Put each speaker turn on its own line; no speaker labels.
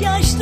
geç